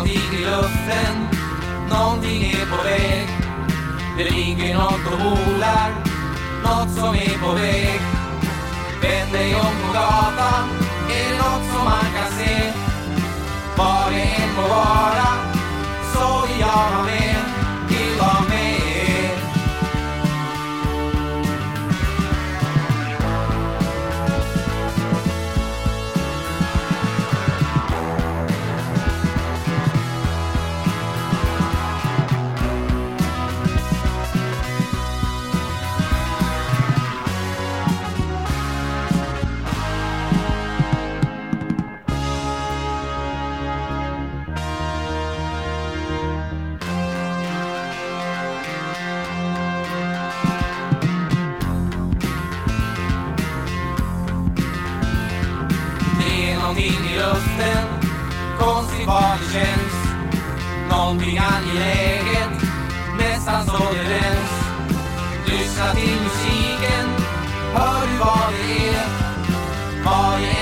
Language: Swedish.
någonting i luften, någonting är på väg. Det ligger något och volar, något som är på väg. Vänd dig om på gatan någonting i luften. Konstigt vad det känns. Någonting angeläget. Nästan så det ränns Lyssna till musiken. Hör du vad det är? Vad det är